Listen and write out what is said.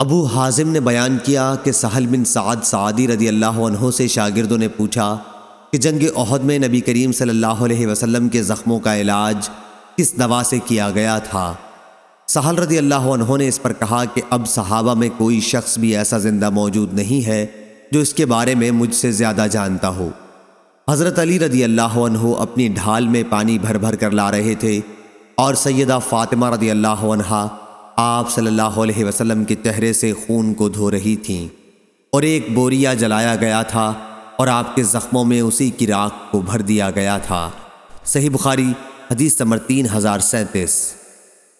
ابو حازم نے بیان کیا کہ سہل بن سعد سعادی رضی اللہ عنہ سے شاگردوں نے پوچھا کہ جنگ عہد میں نبی کریم صلی اللہ علیہ وسلم کے زخموں کا علاج کس دوا سے کیا گیا تھا؟ سہل رضی اللہ عنہ نے اس پر کہا کہ اب صحابہ میں کوئی شخص بھی ایسا زندہ موجود نہیں ہے جو اس کے بارے میں مجھ سے زیادہ جانتا ہو۔ حضرت علی رضی اللہ عنہ اپنی ڈھال میں پانی بھر بھر کر لا رہے تھے اور سیدہ فاطمہ رضی اللہ عنہ آپ صلی اللہ علیہ وسلم کے چہرے سے خون کو دھو رہی تھیں اور ایک بوریا جلایا گیا تھا اور آپ کے زخموں میں اسی کی راکھ کو بھر دیا گیا تھا۔ صحیح بخاری، حدیث نمبر تین ہزار سینتیس۔